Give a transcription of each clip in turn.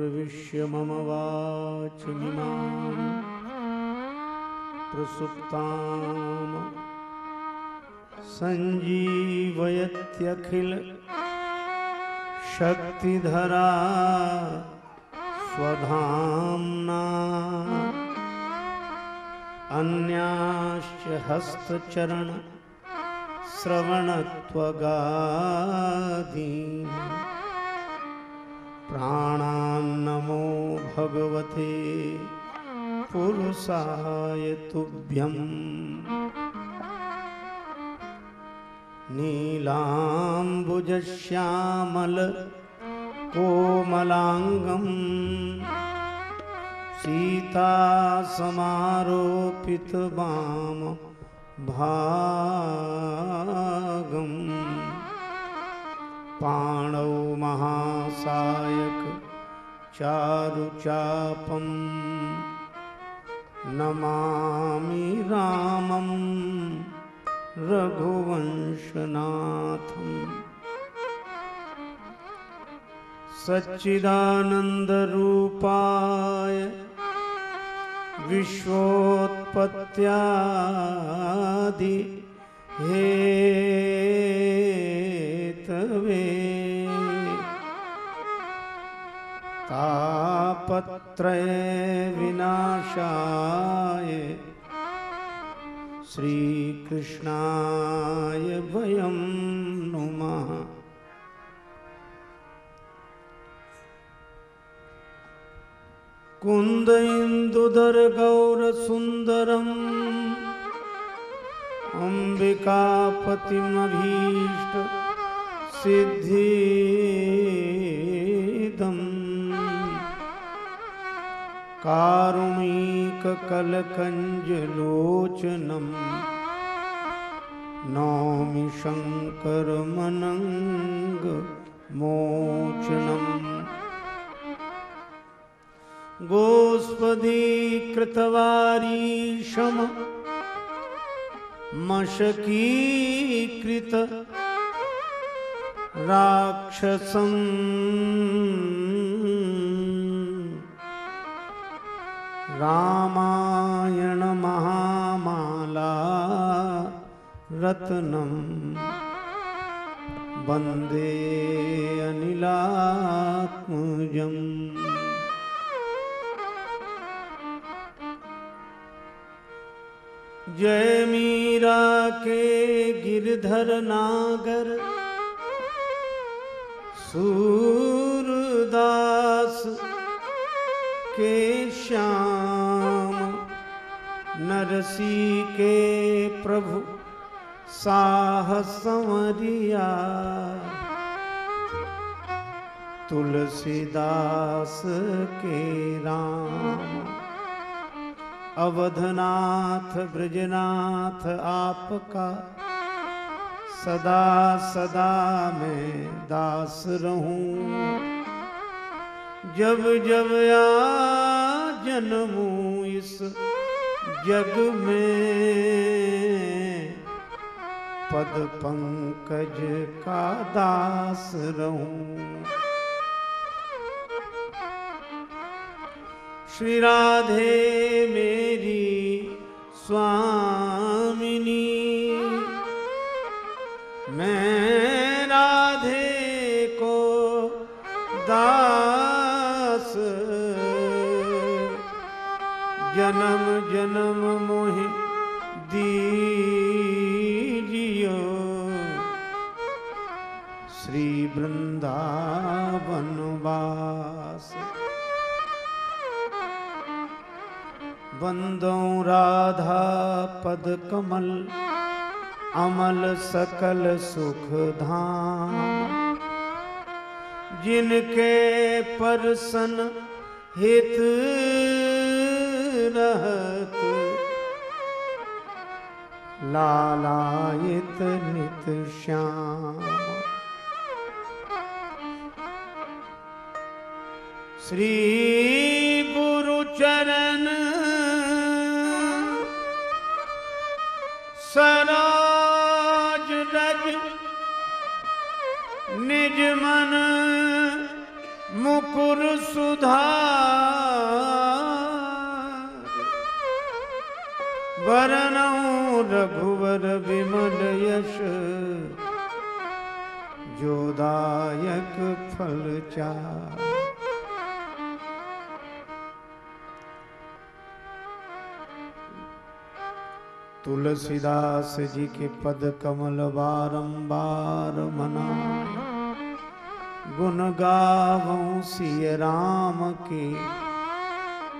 प्रविश्य मम वाचमिमाम् प्रसुप्ताम् सञ्जीवयत्यखिल शक्तिधरा स्वधाम्ना। अन्याश्च हस्तचरण श्रवणत्वगादीन्। प्राणान्नमो भगवते पुरुषाय तुभ्यम्। नीलाम्बुजश्यामल कोमलाङ्गम् सीतासमारोपितवाम भागम् पाणौ महासायक चारुचापम् नमामि रामम् रघुवंशनाथम्। सच्चिदानन्दरूपाय विश्वोत्पत्त्यादि हेतवे तापत्रय विनाशाय श्रीकृष्णाय वयं नुमः। कुन्द इन्दुदरगौरसुन्दरम् अम्बिकापतिमभीष्ट सिद्धिदम् कारुणीककलकञ्जलोचनम् नौमि शङ्करमनङ्गमोचनम् गोस्पदीकृतवारीशम मशकीकृत राक्षसम् रामायणमहामाला रत्नम् वंदे अनिलात्मजम्। जय मीरा के गिरधर नागर सूरदास के श्याम नरसी के प्रभु साहसमरिया तुलसीदास के राम। अवधनाथ ब्रजनाथ आपका सदा सदा मैं दास रहूँ। जब जब आ जन्मूं इस जग में। पद पंकज का दास रहूँ। श्री राधे मेरी स्वामिनी मैं जन्म जन्म मोहि दीजियो। श्री वृंदावन वास। वंदो राधा पद कमल, अमल सकल सुख धाम। जिनके परसन हित रहत लालायित नित श्याम। श्री गुरु चरण। सराज रज निज मन मुकुर सुधार। वरनऊ रघुवर विमल यश। जोदायक फल चार तुलसीदास जी के पद कमल बारंबार मना गुण गावों सिय राम के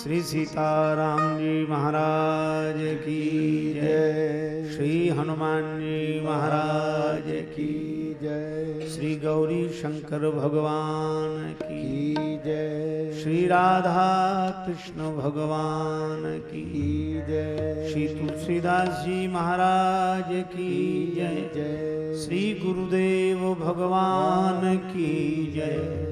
श्री सीताराम जी महाराज की जय। श्री हनुमान जी महाराज की जय। श्री गौरी शंकर भगवान की जय। श्री राधा कृष्ण भगवान की जय। श्री तुलसीदास जी महाराज की जय। जय श्री गुरुदेव भगवान की जय।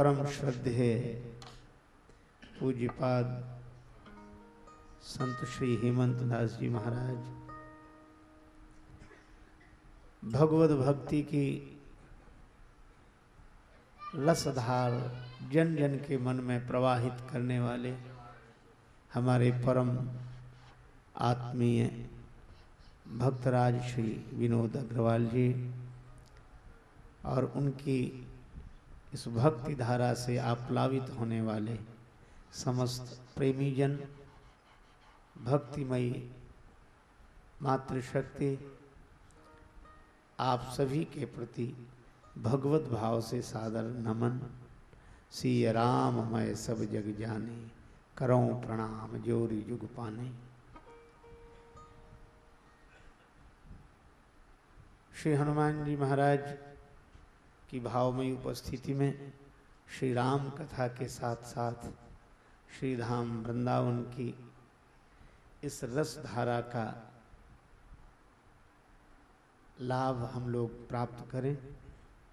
परम श्रद्धेय पूज्यपाद संत श्री हेमंत दास जी महाराज। भगवत भक्ति की रसधार जन जन के मन में प्रवाहित करने वाले हमारे परम आत्मीय भक्तराज श्री विनोद अग्रवाल जी और उनकी इस भक्ति धारा से आप्लावित होने वाले समस्त प्रेमी जन भक्तिमयी, मातृशक्ति, आप सभी के प्रति भगवत भाव से सादर नमन। सी राम मैं सब जग जाने, करो प्रणाम जोरी जुग पाने। श्री हनुमान जी महाराज की भावमयी उपस्थिति में श्री राम कथा के साथ साथ श्री धाम वृंदावन की इस रस धारा का लाभ हम लोग प्राप्त करें।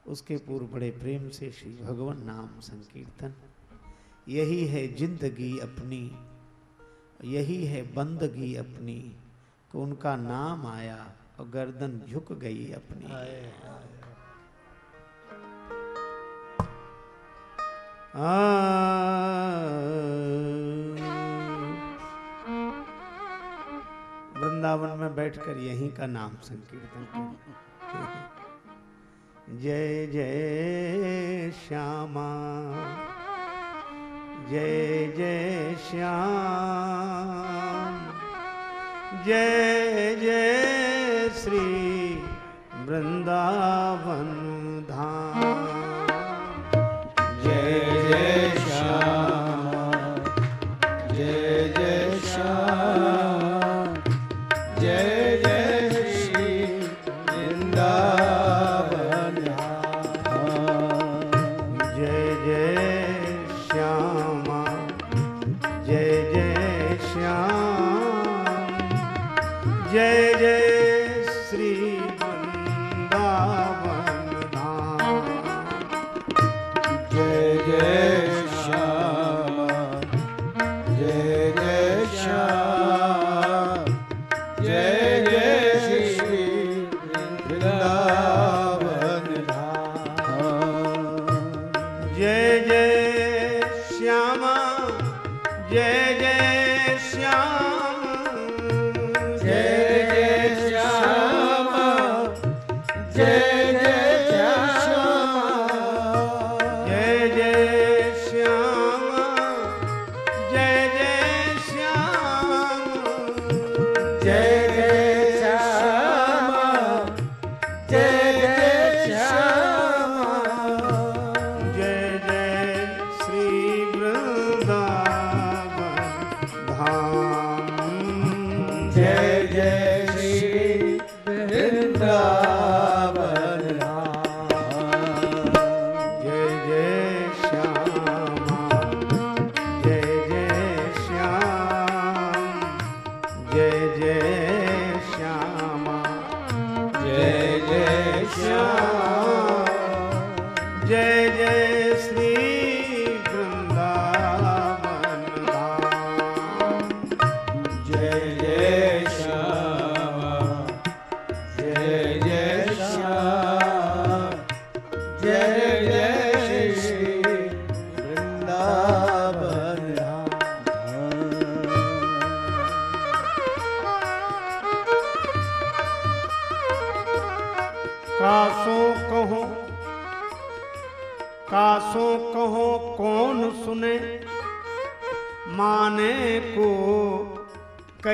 उसके पूर्व बड़े प्रेम से श्री भगवान नाम संकीर्तन। यही है ज़िंदगी अपनी, यही है बंदगी अपनी, कि उनका नाम आया और गर्दन झुक गई अपनी। वृंदावन में बैठकर यहीं का नाम संकीर्तन करें। जय जय श्यामा। जय जय श्याम। जय जय श्री वृंदावन धाम। जय जय जय जय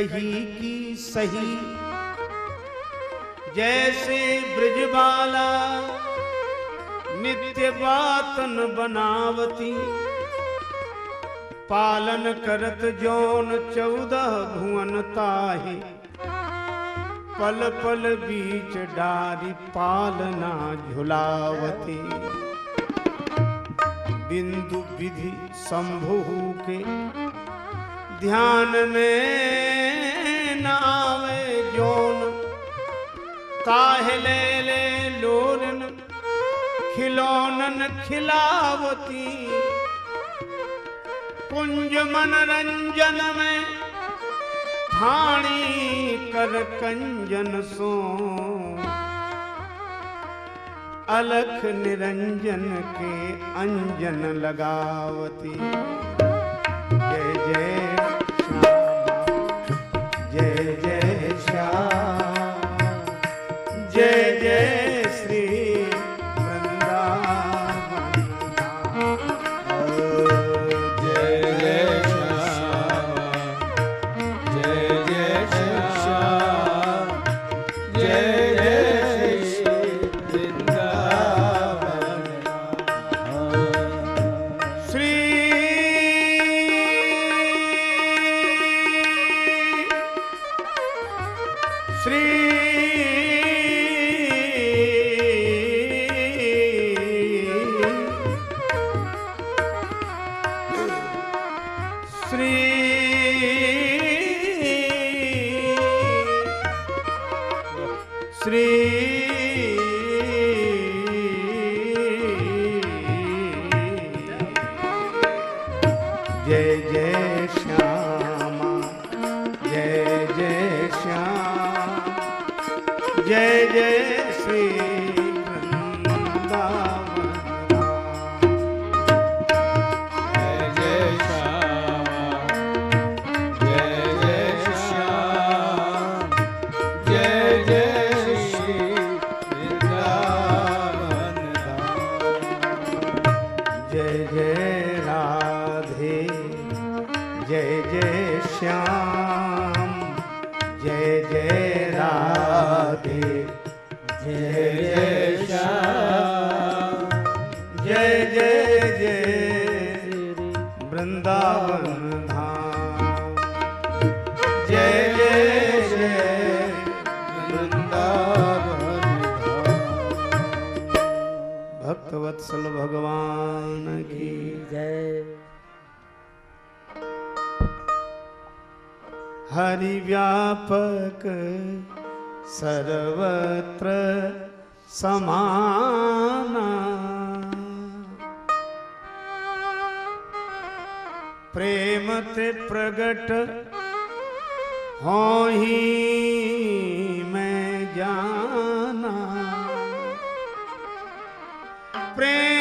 कही की सही। जैसे ब्रजबाला नित्य बातन बनावती, पालन करत जौन चौदह भुवन ताही। पल पल बीच डारी पालना झुलावती। बिंदु विधि शंभु के ध्यान में ताहे ले ले लोरन खिलौनन खिलावती। कुंज मनरंजन में ठाणी कर कंजन सो अलख निरंजन के अंजन लगावती। श्री हरि व्यापक सर्वत्र समाना। प्रेम ते प्रगट हो ही मैं जाना। प्रेम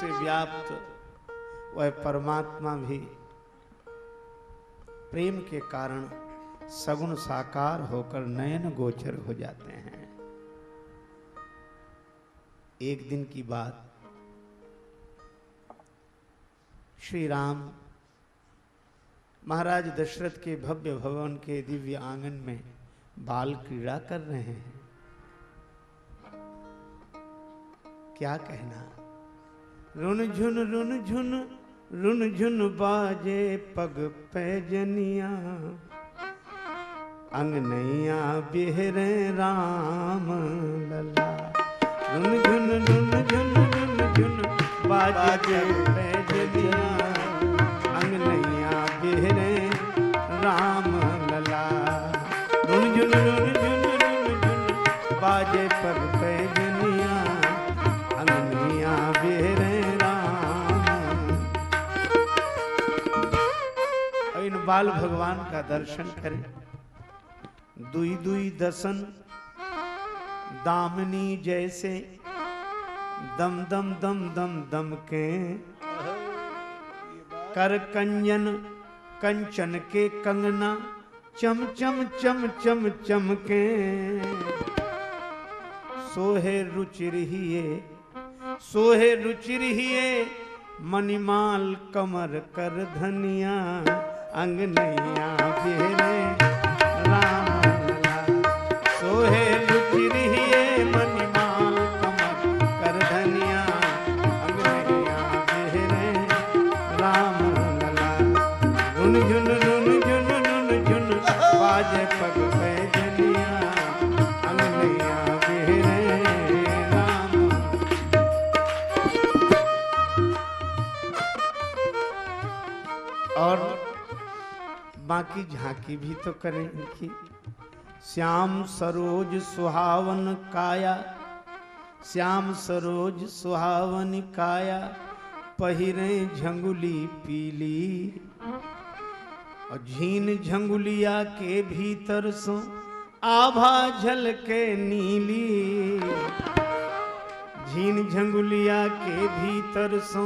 से व्याप्त, वह परमात्मा भी प्रेम के कारण सगुण साकार होकर नयन गोचर हो जाते हैं। एक दिन की बात। श्री राम महाराज दशरथ के भव्य भवन के दिव्य आँगन में बाल क्रीड़ा कर रहे हैं। क्या कहना? रुन झुन रुन झुन रुन झुन बाजे पग पैजनिया अंगनैया बिहरे राम लला। रुन झुन रुन झुन रुन झुन बाजे पैजनिया अंगनैया बिहरे राम लला। रुन झुन रुन झुन रुन झुन बाजे बाल भगवान का दर्शन करें। दुई दुई दसन, दामिनी जैसे, दम दम दम दम दम के। कर कंजन, कंचन के कंगना, चम चम चम चम चम के। सोहे रुचिर सोहे रुचिर हिए मणिमाल कमर कर धनिया। अंग नैया झांकी भी तो करें इनकी। श्याम सरोज सुहावन काया, श्याम सरोज सुहावन काया, पहिरे झंगुली पीली। और झीन झंगुलिया के भीतर सो आभा झलके नीली। झीन झंगुलिया के भीतर सो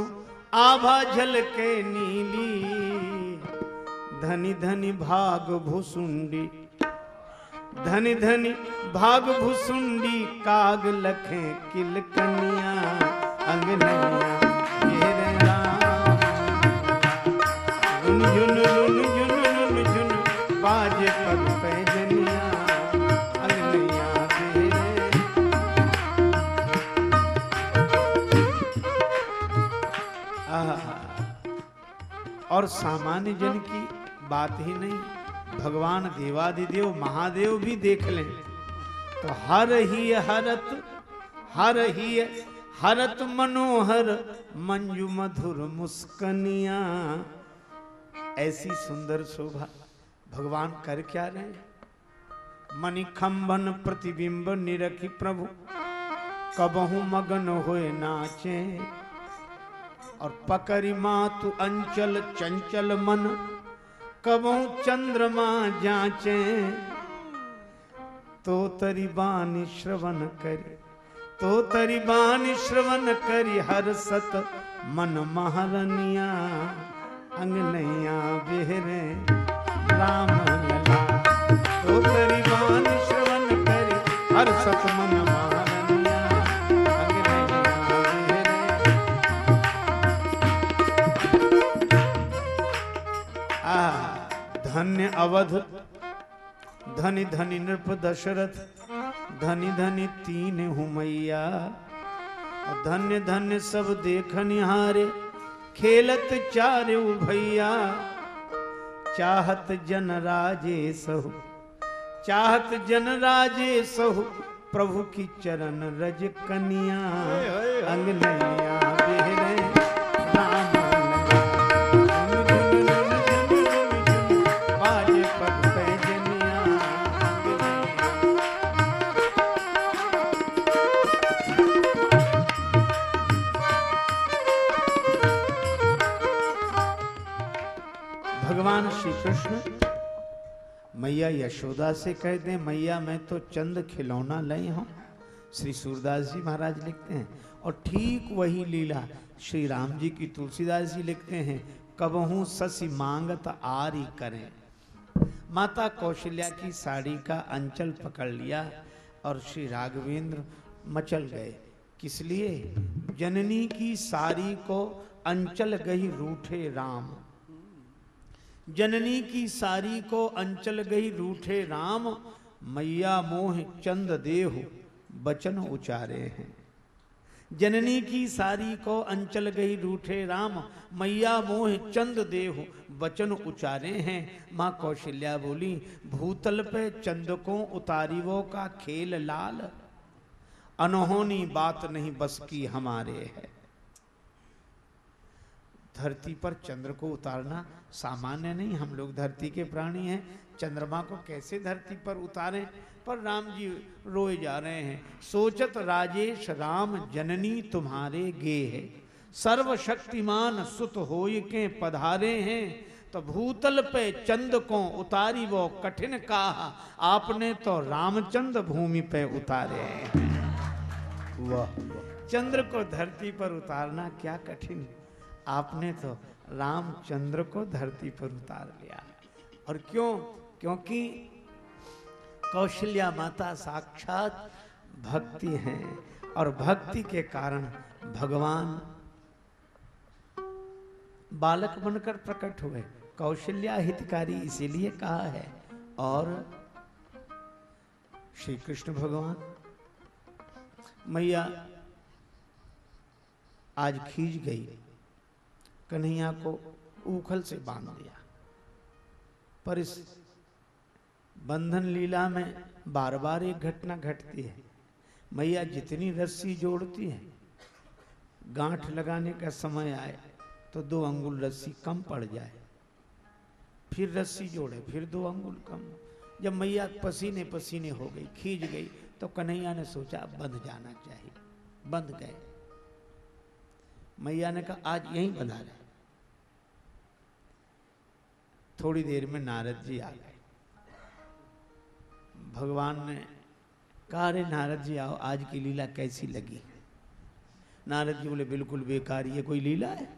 आभा झलके नीली। धनी धनी भाग भुसुंडी। धनी धनी भाग भुसुंडी, काग लखे किल कनिया अंगनैया। और सामान्य जन की बात ही नहीं। भगवान देवादिदेव, महादेव भी देख लें। तो हर ही हरत, हर ही हरत मनोहर, मंजू मधुर मुस्कनिया। ऐसी सुंदर शोभा भगवान कर क्या रहे मणिखंबन प्रतिबिंब निरखी प्रभु, कबहू मगन होए नाचे। और पकड़ी मातु अंचल चंचल मन कबहू चंद्रमा जाचे। तो तरी बानी श्रवण करी। तो तरी बानी श्रवण करी। हर सत मन महारनिया। अंगनैया बेहरे। राम तो तरी बानी श्रवण करी। हर सत मन धन्य अवध, धनि धनि नृप दशरथ, धनि धनि तीन हुमैया, धन्य धन्य सब देख निहारे खेलत चार भैया चाहत जन राजे सहु, चाहत जन राजे सहु, प्रभु की चरण रज कनिया अंगनैया। मैया यशोदा से कह दें, मैया, मैं तो चंद खिलौना लई हूँ। श्री सूरदास जी महाराज लिखते हैं, और ठीक वही लीला श्री राम जी की तुलसीदास जी लिखते हैं, कबहू ससी मांगत आरी करें। माता कौशल्या की साड़ी का अंचल पकड़ लिया और श्री राघवेंद्र मचल गए। किस लिए? जननी की साड़ी को अंचल गई रूठे राम। जननी की सारी को अंचल गई रूठे राम, मैया मोह चंद देह बचन उचारे हैं। जननी की सारी को अंचल गई रूठे राम, मैया मोह चंद देह बचन उचारे हैं। माँ कौशल्या बोली, भूतल पे चंद को उतारिवो का खेल लाल। अनहोनी बात नहीं बस की हमारे है। धरती पर चंद्र को उतारना सामान्य नहीं हम लोग धरती के प्राणी हैं। चंद्रमा को कैसे धरती पर उतारें? पर राम जी रोए जा रहे हैं। सोचत राजेश राम जननी तुम्हारे गे है। सर्वशक्तिमान सुत होय के पधारे हैं। तो भूतल पे चंद को उतारी वो कठिन कहा आपने तो रामचंद्र भूमि पे उतारे हैं। वाह चंद्र को धरती पर उतारना क्या कठिन है? आपने तो रामचंद्र को धरती पर उतार लिया। और क्यों? क्योंकि कौशल्या माता साक्षात भक्ति है, और भक्ति के कारण भगवान बालक बनकर प्रकट हुए। कौशल्या हितकारी इसीलिए कहा है। और श्री कृष्ण भगवान, मैया आज खींच गई। कन्हैया को उखल से बाँध दिया। पर इस बंधन लीला में बार बार एक घटना घटती है। मैया जितनी रस्सी जोड़ती है, गांठ लगाने का समय आए तो दो अंगुल रस्सी कम पड़ जाए। फिर रस्सी जोड़े, फिर दो अंगुल कम। जब मैया पसीने पसीने हो गई, खींच गई तो कन्हैया ने सोचा बंध जाना चाहिए। बंध गए। मैया ने कहा, आज यहीं बंधा रहे थोड़ी देर में नारद जी आ गए। भगवान ने कहा, अरे नारद जी आओ, आज की लीला कैसी लगी? नारद जी बोले, बिल्कुल बेकार, ये कोई लीला है?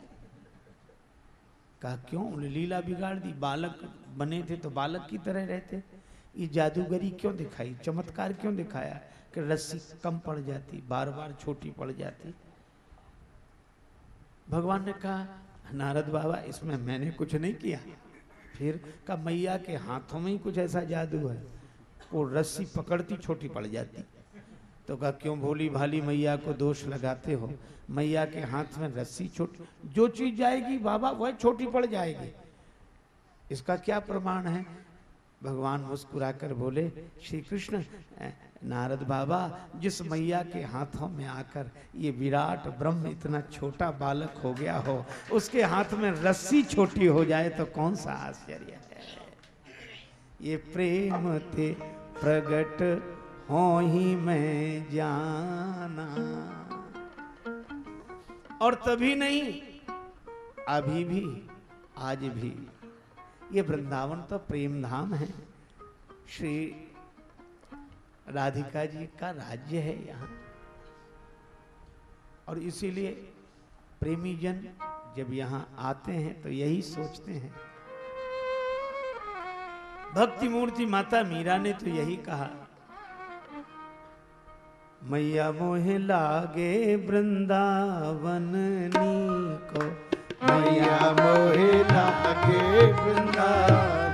कहा, क्यों? बोले लीला बिगाड़ दी। बालक बने थे तो बालक की तरह रहते। ये जादूगरी क्यों दिखाई? चमत्कार क्यों दिखाया कि रस्सी कम पड़ जाती, बार बार छोटी पड़ जाती? भगवान ने कहा, नारद बाबा, इसमें मैंने कुछ नहीं किया। फिर का मैया के हाथों में ही कुछ ऐसा जादू है। वो रस्सी पकड़ती छोटी पड़ जाती। तो कहा, क्यों भोली भाली मैया को दोष लगाते हो? मैया के हाथ में रस्सी छोटी, जो चीज़ जाएगी बाबा, वह छोटी पड़ जाएगी। इसका क्या प्रमाण है? भगवान मुस्कुराकर बोले श्री कृष्ण नारद बाबा, जिस मैया के हाथों में आकर ये विराट ब्रह्म इतना छोटा बालक हो गया हो, उसके हाथ में रस्सी छोटी हो जाए तो कौन सा आश्चर्य है? ये प्रेम थे प्रगट हो ही मैं जाना। और तभी नहीं, अभी भी, आज भी ये वृंदावन तो प्रेम धाम है। श्री राधिका जी का राज्य है यहाँ। और इसीलिए प्रेमी जन जब यहाँ आते हैं तो यही सोचते हैं। भक्ति मूर्ति माता मीरा ने तो यही कहा, मैया मोहे लागे वृंदावन को मैया मोहे लागे वृंदावन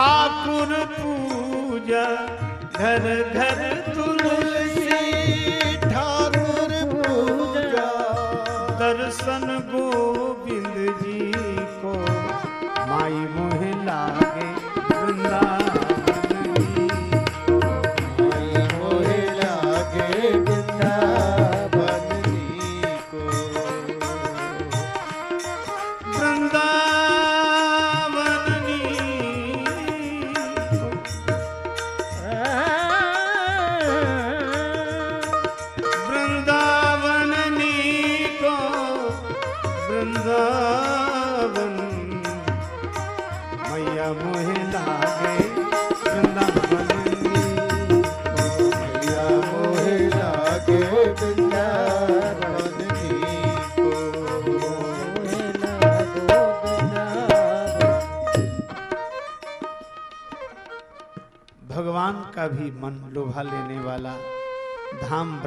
ठाकुर पूजा घर घर तुलसी ठाकुर पूजा दर्शन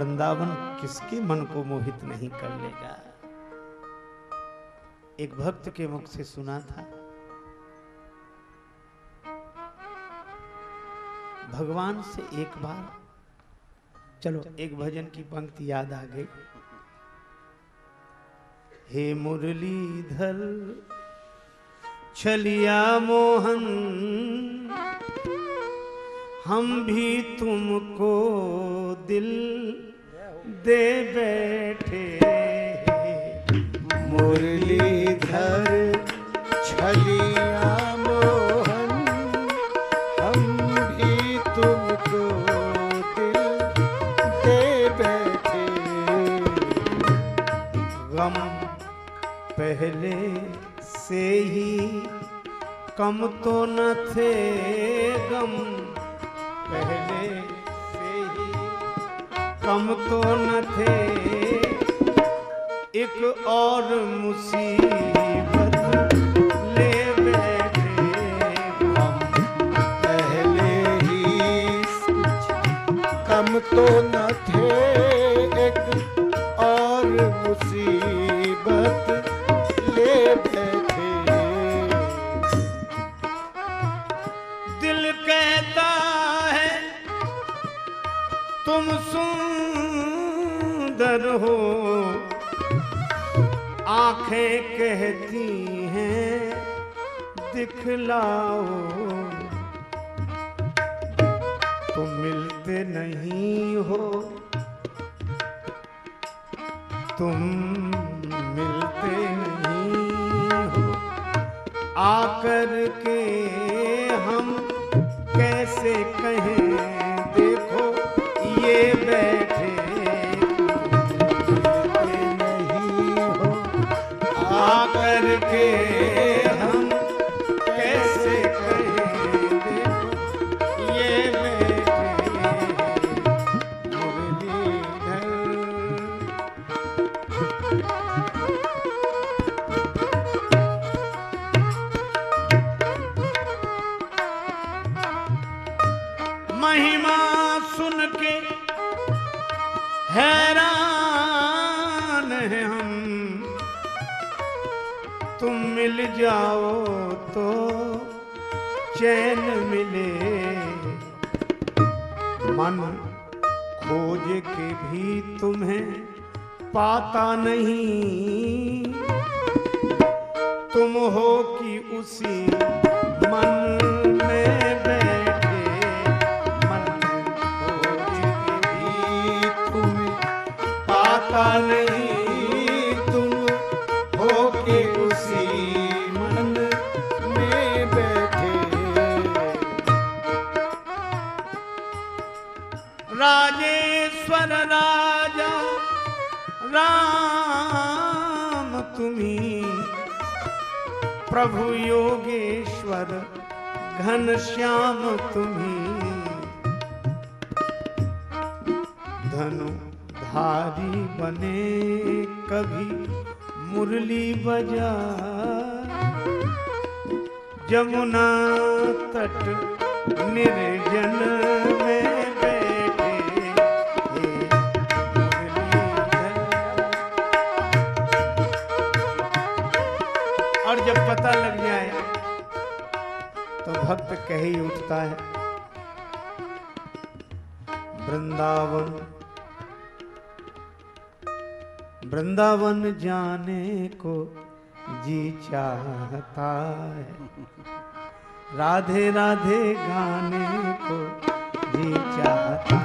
वृंदावन किसके मन को मोहित नहीं कर लेगा? एक भक्त के मुख से सुना था। भगवान से एक बार, चलो, एक भजन की पंक्ति याद आ गई। हे मुरलीधर, छलिया मोहन, हम भी तुमको दिल दे बैठे मुरलीधर, छलिया मोहन, हम भी तुमको दिल दे बैठे गम पहले से ही कम तो न थे गम। कम तो न थे। एक और मुसीबत ले बैठे हम। पहले ही कम तो न थे। आँखें कहती हैं, दिखलाओ। तुम मिलते नहीं हो। तुम मिलते नहीं हो। आकर के हम कैसे कहें? के भी तुम्हें पाता नहीं। तुम हो कि उसी मन में प्रभु योगेश्वर घन श्याम तुम्हें। धनु धारी बने कभी मुरली बजा। जमुना तट निर्जन कह ही उठता है। वृंदावन। वृंदावन जाने को जी चाहता है। राधे राधे गाने को जी चाहता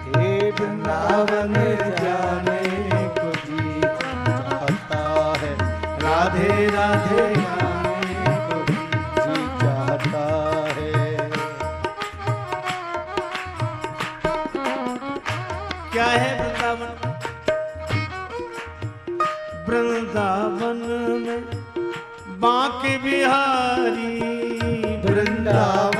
है। वृंदावन जाने को जी चाहता है। राधे राधे बिहारी वृंदावन।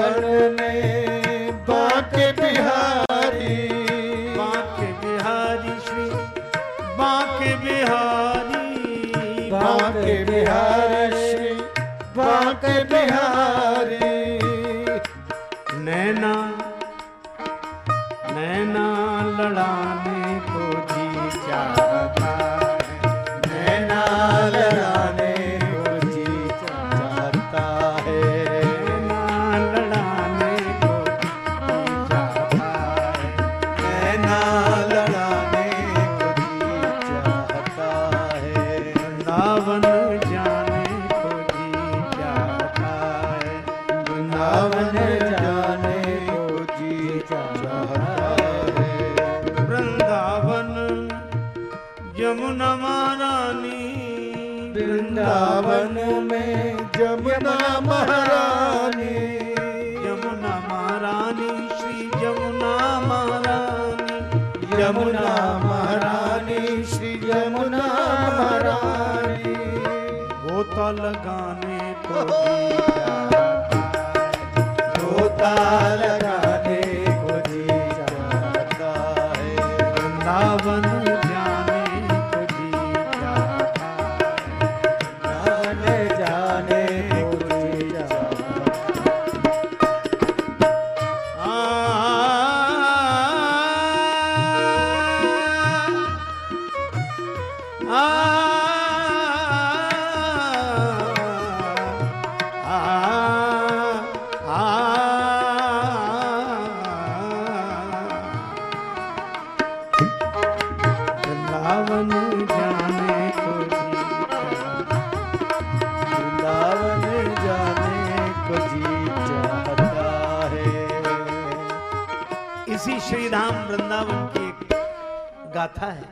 गाथा है।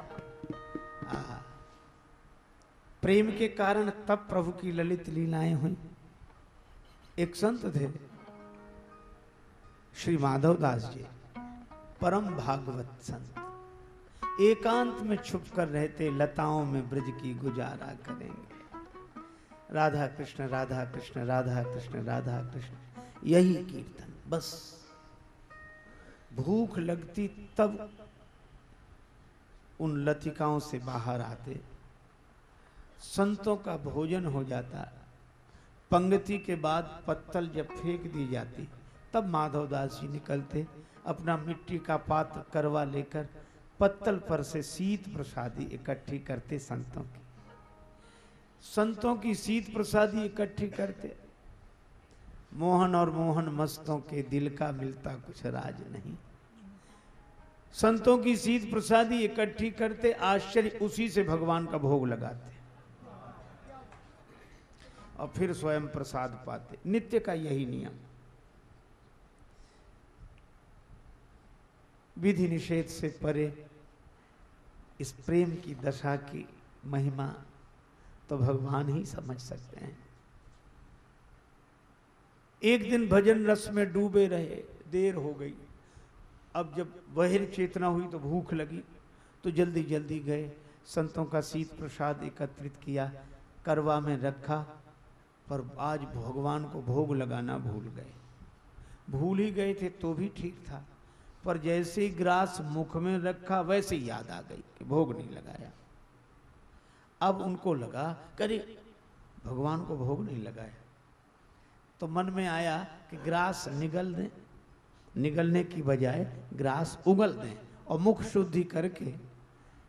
आहा। प्रेम के कारण तब प्रभु की ललित लीलाएँ हुई। एक संत थे, श्री माधव दास जी, परम भागवत संत। एकांत में छुप कर रहते लताओं में ब्रज की गुजारा करेंगे। राधा कृष्ण राधा कृष्ण राधा कृष्ण राधा कृष्ण, यही कीर्तन, बस। भूख लगती तब उन लतिकाओं से बाहर आते। संतों का भोजन हो जाता। पंक्ति के बाद पत्तल जब फेंक दी जाती, तब माधवदास जी निकलते, अपना मिट्टी का पात्र करवा लेकर पत्तल पर से शीत प्रसादी इकट्ठी करते संतों की। संतों की शीत प्रसादी इकट्ठी करते। मोहन और मोहन मस्तों के दिल का मिलता कुछ राज नहीं। संतों की सीध प्रसादी इकट्ठी करते, आश्चर्य, उसी से भगवान का भोग लगाते। और फिर स्वयं प्रसाद पाते। नित्य का यही नियम। विधि निषेध से परे, इस प्रेम की दशा की महिमा तो भगवान ही समझ सकते हैं। एक दिन भजन रस में डूबे रहे, देर हो गई। अब जब बहिर चेतना हुई तो भूख लगी तो जल्दी जल्दी गए, संतों का शीत प्रसाद एकत्रित किया, करवा में रखा, पर आज भगवान को भोग लगाना भूल गए। भूल ही गए थे तो भी ठीक था, पर जैसे ही ग्रास मुख में रखा, वैसे याद आ गई कि भोग नहीं लगाया। अब उनको लगा, करे, भगवान को भोग नहीं लगाया। तो मन में आया कि ग्रास निगल दें निगलने की बजाय ग्रास उगल दें और मुख शुद्धि करके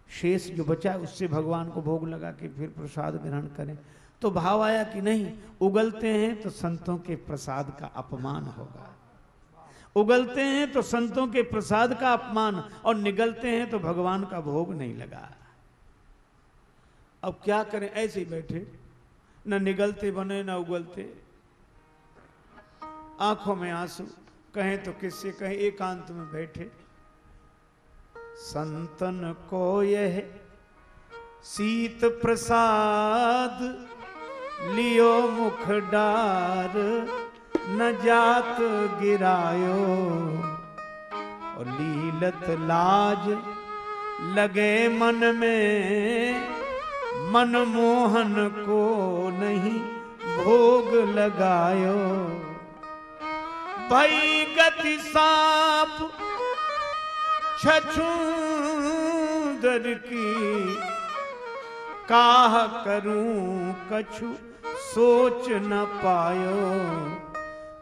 शेष जो बचा उससे भगवान को भोग लगा के फिर प्रसाद ग्रहण करें। तो भाव आया कि नहीं, उगलते हैं तो संतों के प्रसाद का अपमान होगा। उगलते हैं तो संतों के प्रसाद का अपमान, और निगलते हैं तो भगवान का भोग नहीं लगा। अब क्या करें? ऐसे ही बैठे। न निगलते बने, न उगलते। आँखों में आँसू। कहें तो किससे कहें? एकांत में बैठे। संतन को यह सीत प्रसाद, लियो मुख डार, न जात गिरायो। और लीलत लाज लगे मन में, मनमोहन को नहीं भोग लगायो। भई गति सांप, छछूंदर की काह करूँ कछु सोच न पायो।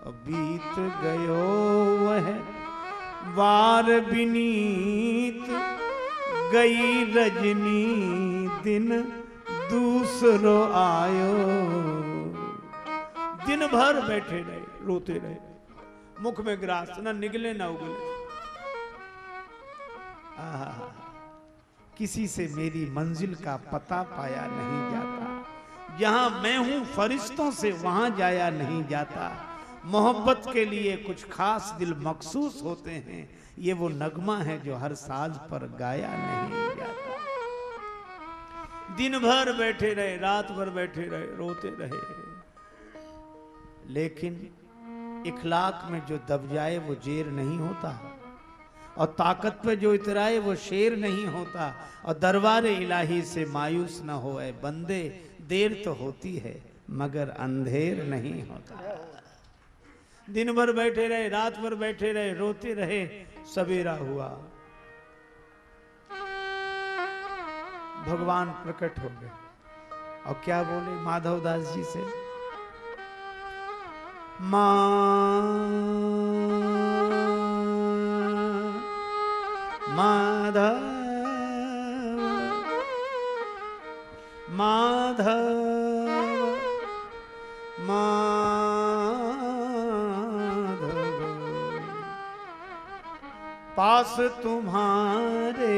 बीत गयो वह, वार बिनीत गई रजनी दिन दूसरो आयो। दिन भर बैठे रहे, रोते रहे। मुख में ग्रास, न निगले ना उगले। किसी से मेरी मंजिल का पता पाया नहीं जाता। जहाँ मैं हूँ फरिश्तों से वहाँ जाया नहीं जाता। मोहब्बत के लिए कुछ खास दिल मखसूस होते हैं। ये वो नगमा है जो हर साज पर गाया नहीं जाता। दिन भर बैठे रहे, रात भर बैठे रहे, रोते रहे। लेकिन इखलाक में जो दब जाए वो जेर नहीं होता। और ताकत पे जो इतराए वो शेर नहीं होता। और दरबार इलाही से मायूस न हो बंदे, देर तो होती है, मगर अंधेर नहीं होता। दिन भर बैठे रहे, रात भर बैठे रहे, रोते रहे, सवेरा हुआ। भगवान प्रकट हो गए। और क्या बोले माधव दास जी से? माधव माधव माधव पास तुम्हारे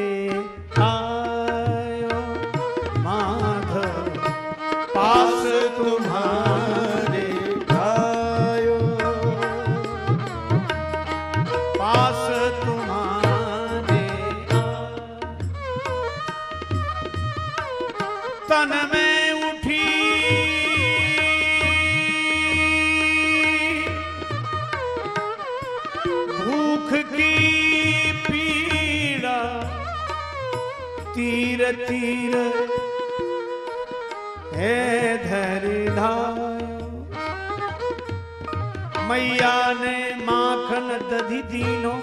दीनो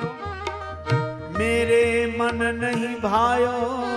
मेरे मन नहीं भायो।